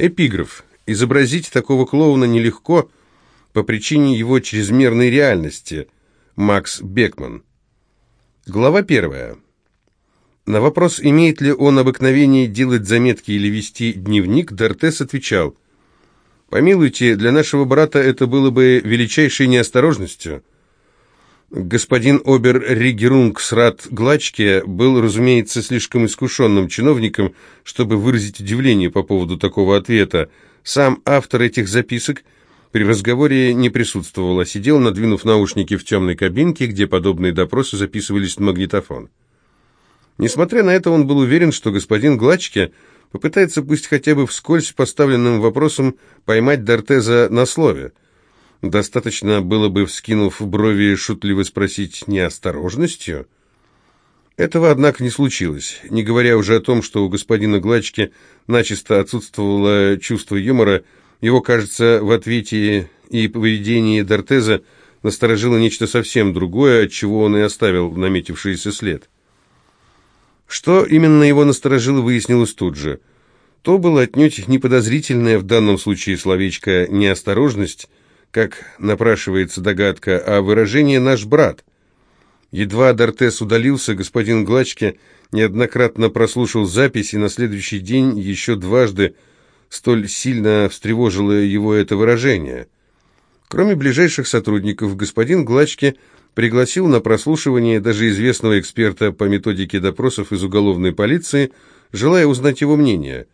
Эпиграф. Изобразить такого клоуна нелегко по причине его чрезмерной реальности. Макс Бекман. Глава первая. На вопрос, имеет ли он обыкновение делать заметки или вести дневник, Дортес отвечал, «Помилуйте, для нашего брата это было бы величайшей неосторожностью». Господин обер-регерунгсрат Глачке был, разумеется, слишком искушенным чиновником, чтобы выразить удивление по поводу такого ответа. Сам автор этих записок при разговоре не присутствовал, а сидел, надвинув наушники в темной кабинке, где подобные допросы записывались на магнитофон. Несмотря на это, он был уверен, что господин Глачке попытается пусть хотя бы вскользь поставленным вопросом поймать Дортеза на слове – Достаточно было бы, вскинув брови, шутливо спросить неосторожностью. Этого, однако, не случилось, не говоря уже о том, что у господина Глачки начисто отсутствовало чувство юмора, его, кажется, в ответе и поведении Дортеза насторожило нечто совсем другое, от чего он и оставил наметившийся след. Что именно его насторожило, выяснилось тут же. То было отнюдь неподозрительное в данном случае словечко «неосторожность», как напрашивается догадка, а выражение «наш брат». Едва Дортес удалился, господин Глачке неоднократно прослушал запись, и на следующий день еще дважды столь сильно встревожило его это выражение. Кроме ближайших сотрудников, господин Глачке пригласил на прослушивание даже известного эксперта по методике допросов из уголовной полиции, желая узнать его мнение.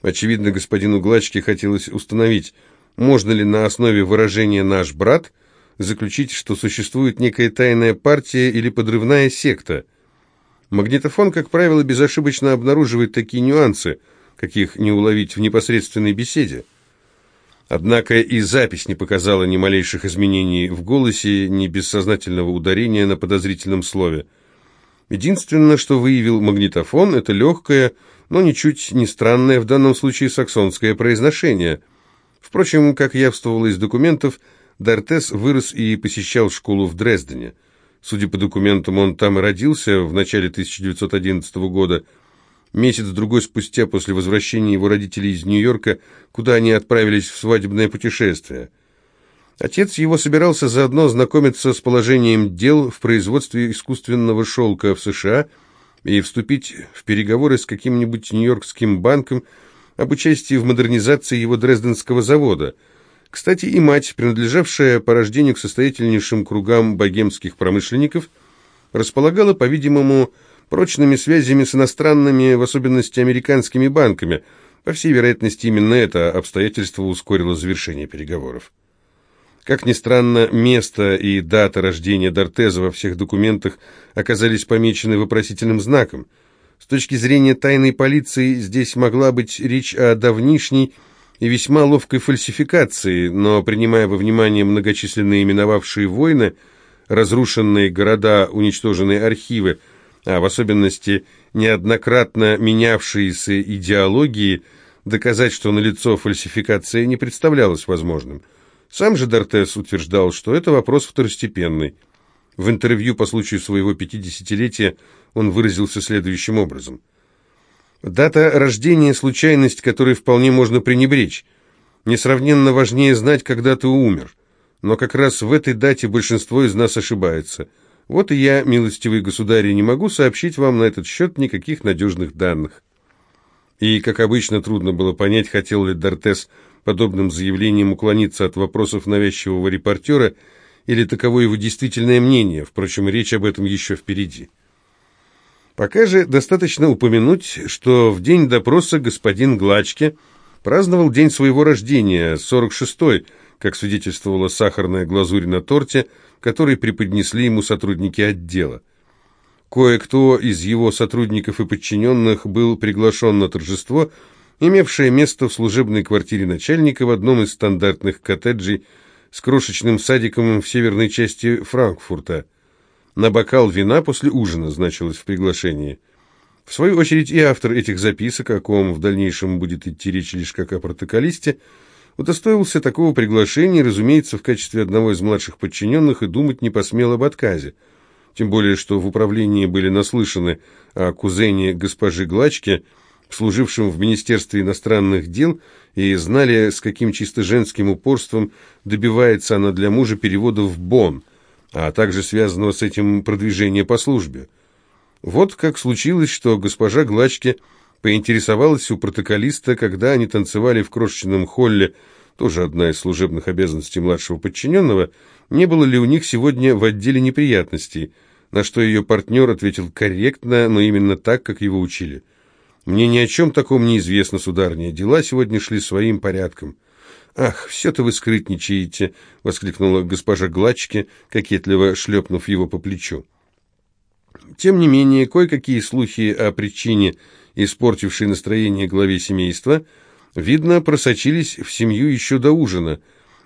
Очевидно, господину Глачке хотелось установить, можно ли на основе выражения «наш брат» заключить, что существует некая тайная партия или подрывная секта? Магнитофон, как правило, безошибочно обнаруживает такие нюансы, каких не уловить в непосредственной беседе. Однако и запись не показала ни малейших изменений в голосе, ни бессознательного ударения на подозрительном слове. Единственное, что выявил магнитофон, это легкое, но ничуть не странное в данном случае саксонское произношение – Впрочем, как явствовало из документов, Дортес вырос и посещал школу в Дрездене. Судя по документам, он там и родился в начале 1911 года. Месяц-другой спустя после возвращения его родителей из Нью-Йорка, куда они отправились в свадебное путешествие. Отец его собирался заодно знакомиться с положением дел в производстве искусственного шелка в США и вступить в переговоры с каким-нибудь нью-йоркским банком, об участии в модернизации его дрезденского завода. Кстати, и мать, принадлежавшая по рождению к состоятельнейшим кругам богемских промышленников, располагала, по-видимому, прочными связями с иностранными, в особенности американскими банками. По всей вероятности, именно это обстоятельство ускорило завершение переговоров. Как ни странно, место и дата рождения Дортеза во всех документах оказались помечены вопросительным знаком – с точки зрения тайной полиции здесь могла быть речь о давнишней и весьма ловкой фальсификации, но принимая во внимание многочисленные именовавшие войны, разрушенные города, уничтоженные архивы, а в особенности неоднократно менявшиеся идеологии, доказать, что налицо фальсификация, не представлялось возможным. Сам же Дортес утверждал, что это вопрос второстепенный. В интервью по случаю своего 50-летия он выразился следующим образом. «Дата рождения – случайность, которой вполне можно пренебречь. Несравненно важнее знать, когда ты умер. Но как раз в этой дате большинство из нас ошибается. Вот и я, милостивый государь, не могу сообщить вам на этот счет никаких надежных данных». И, как обычно, трудно было понять, хотел ли Дортес подобным заявлением уклониться от вопросов навязчивого репортера – или таково его действительное мнение, впрочем, речь об этом еще впереди. Пока же достаточно упомянуть, что в день допроса господин Глачке праздновал день своего рождения, 46-й, как свидетельствовала сахарная глазурь на торте, который преподнесли ему сотрудники отдела. Кое-кто из его сотрудников и подчиненных был приглашен на торжество, имевшее место в служебной квартире начальника в одном из стандартных коттеджей с крошечным садиком в северной части Франкфурта. На бокал вина после ужина значилось в приглашении. В свою очередь и автор этих записок, о ком в дальнейшем будет идти речь лишь как о протоколисте, удостоился такого приглашения, разумеется, в качестве одного из младших подчиненных и думать не посмел об отказе. Тем более, что в управлении были наслышаны о кузене госпожи Глачке, служившим в Министерстве иностранных дел, и знали, с каким чисто женским упорством добивается она для мужа перевода в Бонн, а также связанного с этим продвижения по службе. Вот как случилось, что госпожа Глачки поинтересовалась у протоколиста, когда они танцевали в крошечном холле, тоже одна из служебных обязанностей младшего подчиненного, не было ли у них сегодня в отделе неприятностей, на что ее партнер ответил корректно, но именно так, как его учили. «Мне ни о чем таком не известно, сударыня, дела сегодня шли своим порядком». «Ах, все-то вы скрытничаете!» — воскликнула госпожа Глачки, кокетливо шлепнув его по плечу. Тем не менее, кое-какие слухи о причине, испортившей настроение главе семейства, видно, просочились в семью еще до ужина,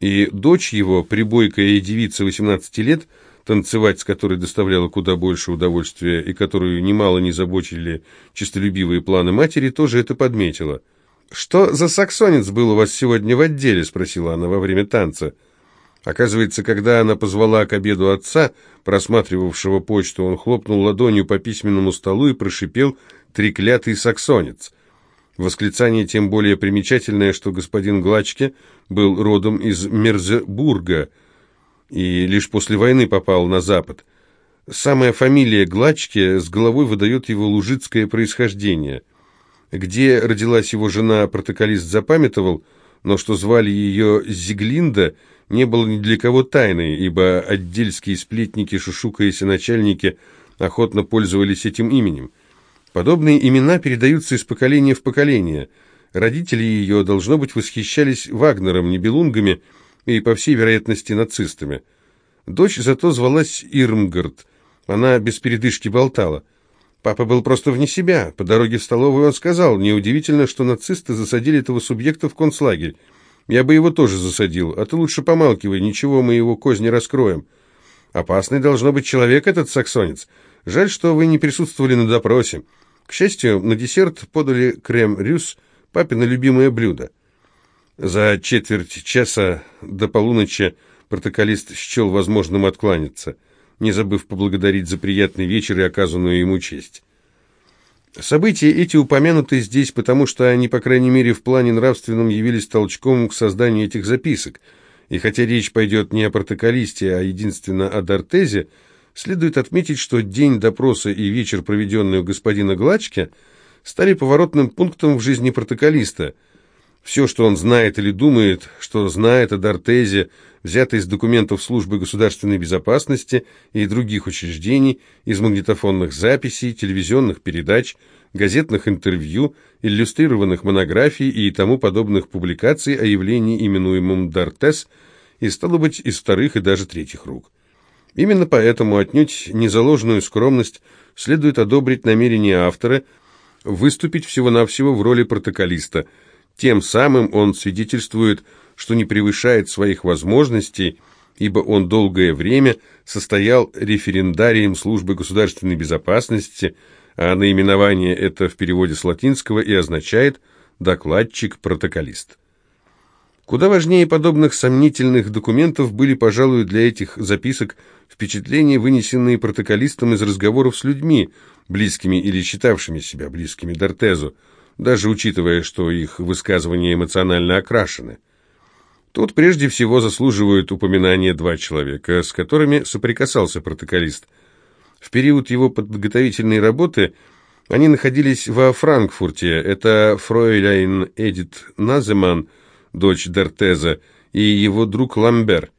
и дочь его, прибойкая девица 18 лет, танцевать с которой доставляла куда больше удовольствия и которую немало не заботили честолюбивые планы матери, тоже это подметила. «Что за саксонец был у вас сегодня в отделе?» — спросила она во время танца. Оказывается, когда она позвала к обеду отца, просматривавшего почту, он хлопнул ладонью по письменному столу и прошипел «треклятый саксонец». Восклицание тем более примечательное, что господин Глачке был родом из Мерзебурга и лишь после войны попал на Запад. Самая фамилия Глачке с головой выдает его лужицкое происхождение. Где родилась его жена, протоколист запамятовал, но что звали ее Зиглинда – не было ни для кого тайной, ибо отдельские сплетники, шушукаясь начальники, охотно пользовались этим именем. Подобные имена передаются из поколения в поколение. Родители ее, должно быть, восхищались Вагнером, Нибелунгами и, по всей вероятности, нацистами. Дочь зато звалась Ирмгард. Она без передышки болтала. Папа был просто вне себя. По дороге в столовую он сказал, неудивительно, что нацисты засадили этого субъекта в концлагерь. Я бы его тоже засадил, а ты лучше помалкивай, ничего, мы его козни раскроем. Опасный должно быть человек этот саксонец. Жаль, что вы не присутствовали на допросе. К счастью, на десерт подали крем-рюс, папино любимое блюдо. За четверть часа до полуночи протоколист счел возможным откланяться, не забыв поблагодарить за приятный вечер и оказанную ему честь. События эти упомянуты здесь, потому что они, по крайней мере, в плане нравственном явились толчком к созданию этих записок. И хотя речь пойдет не о протоколисте, а единственно о Дортезе, следует отметить, что день допроса и вечер, проведенный у господина Глачки, стали поворотным пунктом в жизни протоколиста. Все, что он знает или думает, что знает о Дортезе, взято из документов службы государственной безопасности и других учреждений, из магнитофонных записей, телевизионных передач, газетных интервью, иллюстрированных монографий и тому подобных публикаций о явлении, именуемом Дортес, и, стало быть, из вторых и даже третьих рук. Именно поэтому отнюдь незаложенную скромность следует одобрить намерение автора выступить всего-навсего в роли протоколиста. Тем самым он свидетельствует что не превышает своих возможностей, ибо он долгое время состоял референдарием службы государственной безопасности, а наименование это в переводе с латинского и означает «докладчик-протоколист». Куда важнее подобных сомнительных документов были, пожалуй, для этих записок впечатления, вынесенные протоколистом из разговоров с людьми, близкими или считавшими себя близкими Дортезу, даже учитывая, что их высказывания эмоционально окрашены. Тут прежде всего заслуживают упоминания два человека, с которыми соприкасался протоколист. В период его подготовительной работы они находились во Франкфурте. Это фройляйн Эдит Наземан, дочь Дертеза, и его друг Ламбер.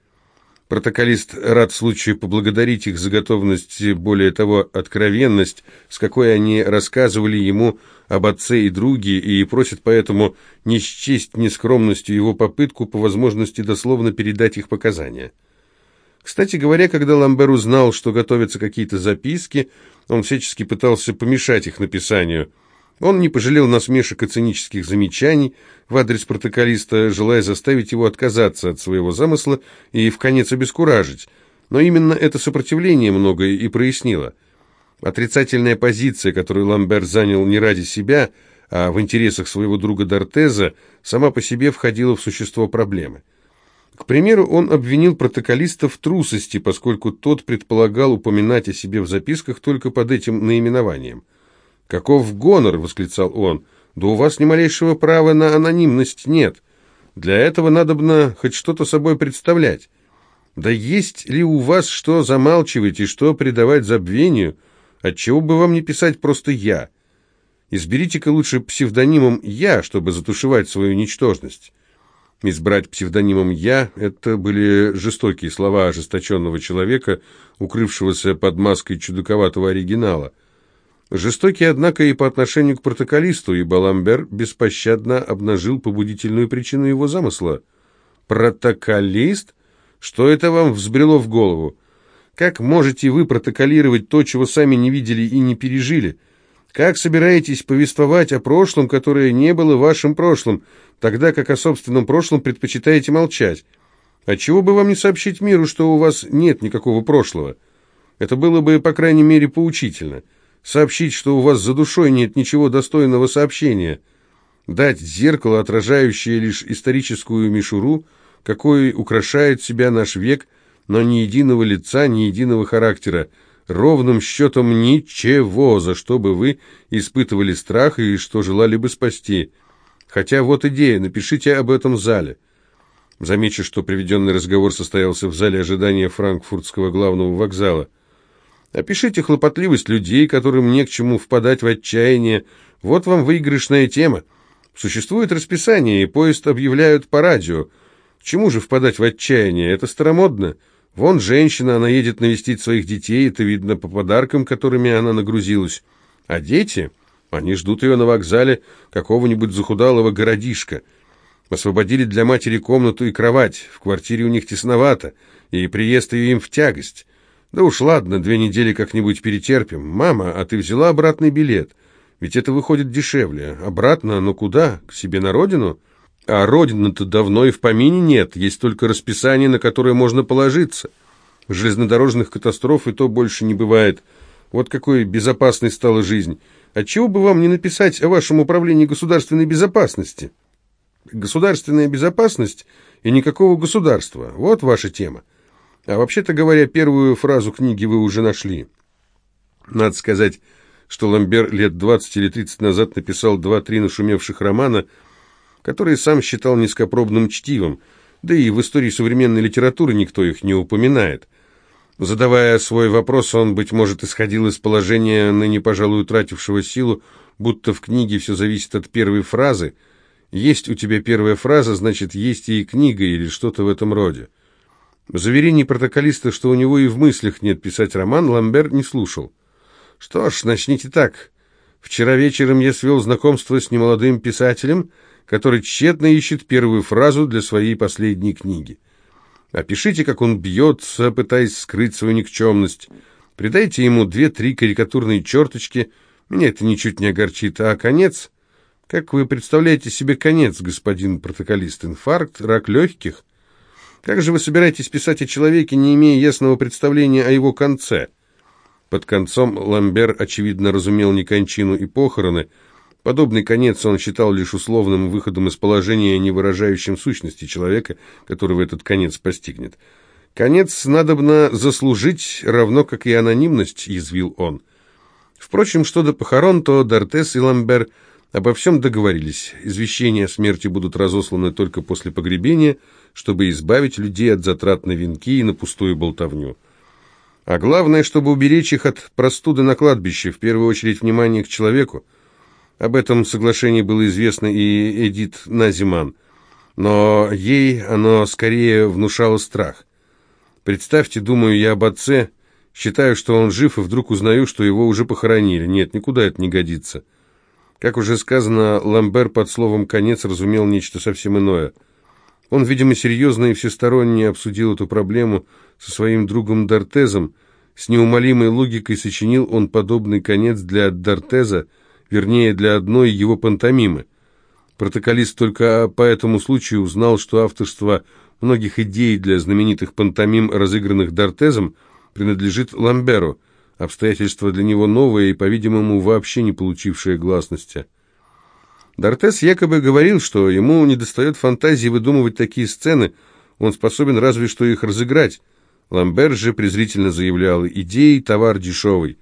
Протоколист рад случаю поблагодарить их за готовность, более того, откровенность, с какой они рассказывали ему об отце и друге, и просит поэтому не счесть нескромностью его попытку по возможности дословно передать их показания. Кстати говоря, когда Ламбер узнал, что готовятся какие-то записки, он всячески пытался помешать их написанию – он не пожалел насмешек и цинических замечаний в адрес протоколиста, желая заставить его отказаться от своего замысла и в конец обескуражить. Но именно это сопротивление многое и прояснило. Отрицательная позиция, которую Ламбер занял не ради себя, а в интересах своего друга Дортеза, сама по себе входила в существо проблемы. К примеру, он обвинил протоколиста в трусости, поскольку тот предполагал упоминать о себе в записках только под этим наименованием – «Каков гонор!» — восклицал он. Да у вас ни малейшего права на анонимность нет. Для этого надобно хоть что-то собой представлять. Да есть ли у вас что замалчивать и что предавать забвению? Отчего бы вам не писать просто «я»? Изберите-ка лучше псевдонимом «я», чтобы затушевать свою ничтожность. Избрать псевдонимом «я» — это были жестокие слова ожесточенного человека, укрывшегося под маской чудаковатого оригинала. Жестокие, однако, и по отношению к протоколисту, ибо Ламбер беспощадно обнажил побудительную причину его замысла. «Протоколист? Что это вам взбрело в голову? Как можете вы протоколировать то, чего сами не видели и не пережили?» Как собираетесь повествовать о прошлом, которое не было вашим прошлым, тогда как о собственном прошлом предпочитаете молчать? Отчего бы вам не сообщить миру, что у вас нет никакого прошлого? Это было бы, по крайней мере, поучительно. Сообщить, что у вас за душой нет ничего достойного сообщения. Дать зеркало, отражающее лишь историческую мишуру, какой украшает себя наш век, но ни единого лица, ни единого характера, ровным счетом ничего, за что бы вы испытывали страх и что желали бы спасти. Хотя вот идея, напишите об этом зале. Замечу, что приведенный разговор состоялся в зале ожидания франкфуртского главного вокзала. Опишите хлопотливость людей, которым не к чему впадать в отчаяние. Вот вам выигрышная тема. Существует расписание, и поезд объявляют по радио. Чему же впадать в отчаяние? Это старомодно. Вон женщина, она едет навестить своих детей, это видно по подаркам, которыми она нагрузилась. А дети, они ждут ее на вокзале какого-нибудь захудалого городишка. Освободили для матери комнату и кровать, в квартире у них тесновато, и приезд ее им в тягость. Да уж ладно, две недели как-нибудь перетерпим. Мама, а ты взяла обратный билет? Ведь это выходит дешевле. Обратно, но куда? К себе на родину?» А родины-то давно и в помине нет, есть только расписание, на которое можно положиться. Железнодорожных катастроф и то больше не бывает. Вот какой безопасной стала жизнь. Отчего бы вам не написать о вашем управлении государственной безопасности? Государственная безопасность и никакого государства. Вот ваша тема. А вообще-то говоря, первую фразу книги вы уже нашли. Надо сказать, что Ламбер лет 20 или 30 назад написал два-три нашумевших романа – который сам считал низкопробным чтивом, да и в истории современной литературы никто их не упоминает. Задавая свой вопрос, он, быть может, исходил из положения ныне, пожалуй, утратившего силу, будто в книге все зависит от первой фразы. Есть у тебя первая фраза, значит, есть и книга или что-то в этом роде. Заверений протоколиста, что у него и в мыслях нет писать роман, Ламбер не слушал. Что ж, начните так. Вчера вечером я свел знакомство с немолодым писателем, который тщетно ищет первую фразу для своей последней книги. Опишите, как он бьется, пытаясь скрыть свою никчемность. Придайте ему две-три карикатурные черточки. Меня это ничуть не огорчит. А конец? Как вы представляете себе конец, господин протоколист? Инфаркт, рак легких? Как же вы собираетесь писать о человеке, не имея ясного представления о его конце? Под концом Ламбер, очевидно, разумел не кончину и похороны, Подобный конец он считал лишь условным выходом из положения, не выражающим сущности человека, которого этот конец постигнет. «Конец надобно заслужить, равно как и анонимность», — язвил он. Впрочем, что до похорон, то Дортес и Ламбер обо всем договорились. Извещения о смерти будут разосланы только после погребения, чтобы избавить людей от затрат на венки и на пустую болтовню. А главное, чтобы уберечь их от простуды на кладбище, в первую очередь внимание к человеку, об этом соглашении было известно и Эдит Назиман, но ей оно скорее внушало страх. Представьте, думаю я об отце, считаю, что он жив, и вдруг узнаю, что его уже похоронили. Нет, никуда это не годится. Как уже сказано, Ламбер под словом «конец» разумел нечто совсем иное. Он, видимо, серьезно и всесторонне обсудил эту проблему со своим другом Дортезом. С неумолимой логикой сочинил он подобный конец для Дортеза, вернее, для одной его пантомимы. Протоколист только по этому случаю узнал, что авторство многих идей для знаменитых пантомим, разыгранных Дортезом, принадлежит Ламберу, обстоятельство для него новое и, по-видимому, вообще не получившее гласности. Дортес якобы говорил, что ему недостает фантазии выдумывать такие сцены, он способен разве что их разыграть. Ламбер же презрительно заявлял, идеи товар дешевый.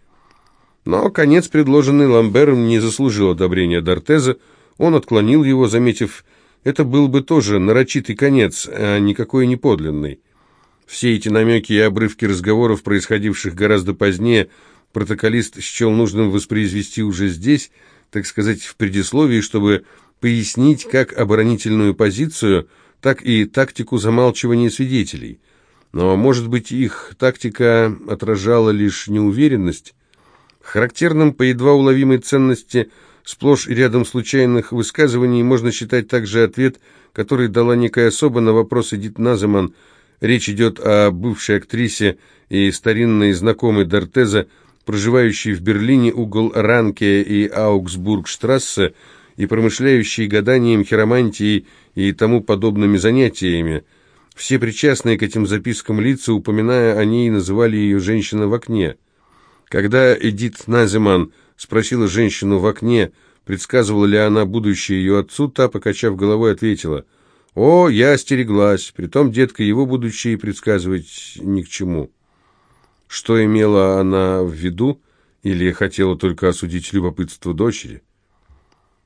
Но конец, предложенный Ламбером, не заслужил одобрения Дортеза. Он отклонил его, заметив, это был бы тоже нарочитый конец, а никакой не подлинный. Все эти намеки и обрывки разговоров, происходивших гораздо позднее, протоколист счел нужным воспроизвести уже здесь, так сказать, в предисловии, чтобы пояснить как оборонительную позицию, так и тактику замалчивания свидетелей. Но, может быть, их тактика отражала лишь неуверенность? Характерным по едва уловимой ценности сплошь и рядом случайных высказываний можно считать также ответ, который дала некая особа на вопрос Эдит Наземан – Речь идет о бывшей актрисе и старинной знакомой Дортеза, проживающей в Берлине угол Ранке и Аугсбургштрассе и промышляющей гаданием, хиромантией и тому подобными занятиями. Все причастные к этим запискам лица, упоминая о ней, называли ее «женщина в окне». Когда Эдит Наземан спросила женщину в окне, предсказывала ли она будущее ее отцу, та, покачав головой, ответила – о, я остереглась. Притом, детка, его будущее предсказывать ни к чему. Что имела она в виду? Или хотела только осудить любопытство дочери?